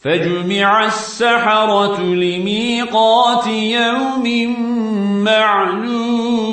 فجمع السحرة لميقات يوم معلوم